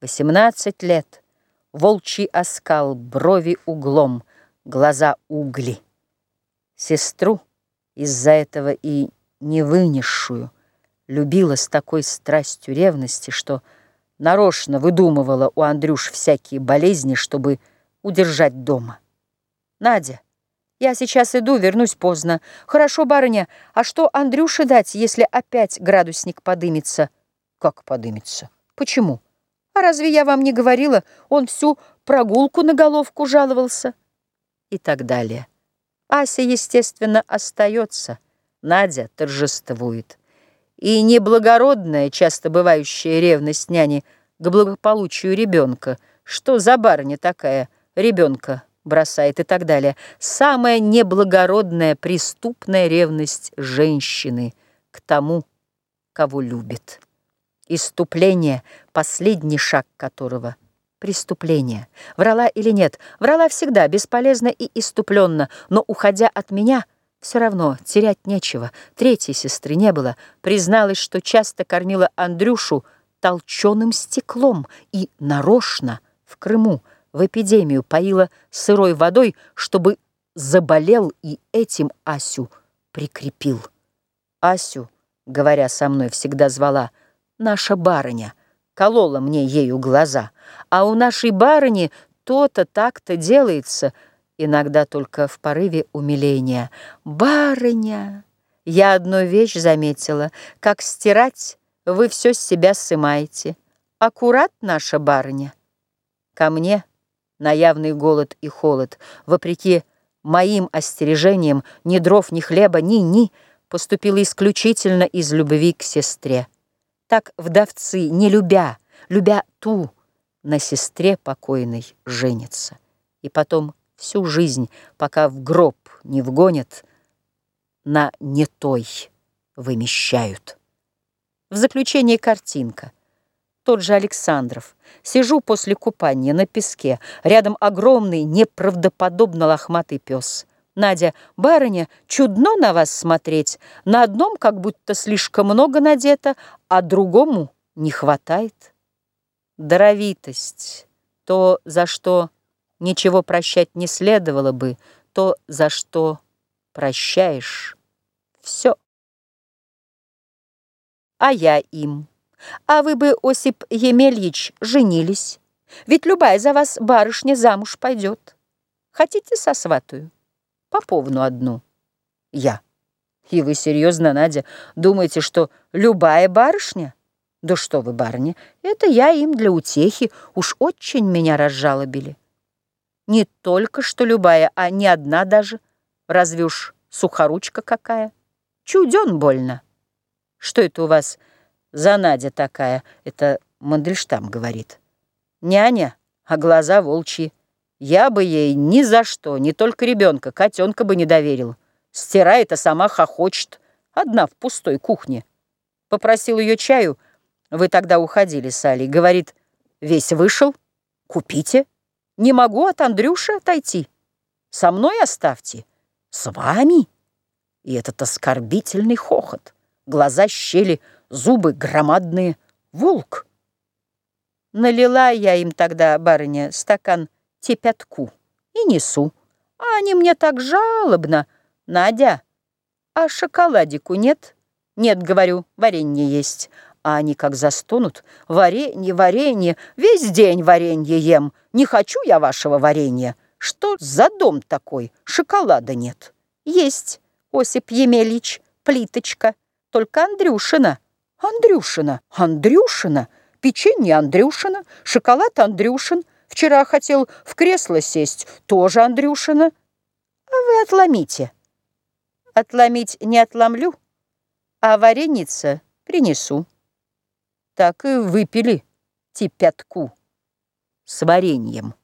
Восемнадцать лет, волчий оскал, брови углом, глаза угли. Сестру из-за этого и не вынесшую любила с такой страстью ревности, что нарочно выдумывала у Андрюш всякие болезни, чтобы удержать дома. Надя, я сейчас иду, вернусь поздно. Хорошо, барыня, а что Андрюше дать, если опять градусник подымется? Как подымется? Почему? А разве я вам не говорила, он всю прогулку на головку жаловался? И так далее. Ася, естественно, остается. Надя торжествует. И неблагородная, часто бывающая ревность няни к благополучию ребенка. Что за барыня такая ребенка бросает и так далее. Самая неблагородная, преступная ревность женщины к тому, кого любит. Иступление, последний шаг которого — преступление. Врала или нет? Врала всегда, бесполезно и иступленно, но, уходя от меня, все равно терять нечего. Третьей сестры не было. Призналась, что часто кормила Андрюшу толченым стеклом и нарочно в Крыму в эпидемию поила сырой водой, чтобы заболел и этим Асю прикрепил. Асю, говоря со мной, всегда звала — наша барыня, колола мне ею глаза, а у нашей барыни то-то так-то делается, иногда только в порыве умиления. Барыня! Я одну вещь заметила, как стирать вы все с себя сымаете. Аккурат наша барыня. Ко мне на явный голод и холод, вопреки моим остережениям, ни дров, ни хлеба, ни-ни, поступила исключительно из любви к сестре. Так вдовцы, не любя, любя ту, на сестре покойной женятся. И потом всю жизнь, пока в гроб не вгонят, на не той вымещают. В заключение картинка. Тот же Александров. Сижу после купания на песке. Рядом огромный, неправдоподобно лохматый пес — Надя, барыня, чудно на вас смотреть. На одном как будто слишком много надето, а другому не хватает. Даровитость, то, за что ничего прощать не следовало бы, то, за что прощаешь все. А я им. А вы бы, Осип Емельич, женились. Ведь любая за вас барышня замуж пойдет. Хотите сосватую? Поповну одну. Я. И вы серьезно, Надя, думаете, что любая барышня? Да что вы, барыня, это я им для утехи, уж очень меня разжалобили. Не только что любая, а не одна даже. Разве уж сухоручка какая? Чуден больно. Что это у вас за Надя такая? Это Мандельштам говорит. Няня, а глаза волчьи. Я бы ей ни за что, не только ребенка, котенка бы не доверил. Стирает, а сама хохочет. Одна в пустой кухне. Попросил ее чаю. Вы тогда уходили с Алей. Говорит, весь вышел. Купите. Не могу от Андрюши отойти. Со мной оставьте. С вами. И этот оскорбительный хохот. Глаза щели, зубы громадные. Волк. Налила я им тогда, барыня, стакан тепятку и несу. А они мне так жалобно. Надя, а шоколадику нет? Нет, говорю, варенье есть. А они как застонут. Варенье, варенье, весь день варенье ем. Не хочу я вашего варенья. Что за дом такой? Шоколада нет. Есть, Осип Емельич, плиточка. Только Андрюшина. Андрюшина, Андрюшина, печенье Андрюшина, шоколад Андрюшин — Вчера хотел в кресло сесть, тоже Андрюшина. А вы отломите. Отломить не отломлю, а вареница принесу. Так и выпили типятку с вареньем.